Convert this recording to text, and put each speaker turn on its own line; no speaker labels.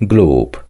globe.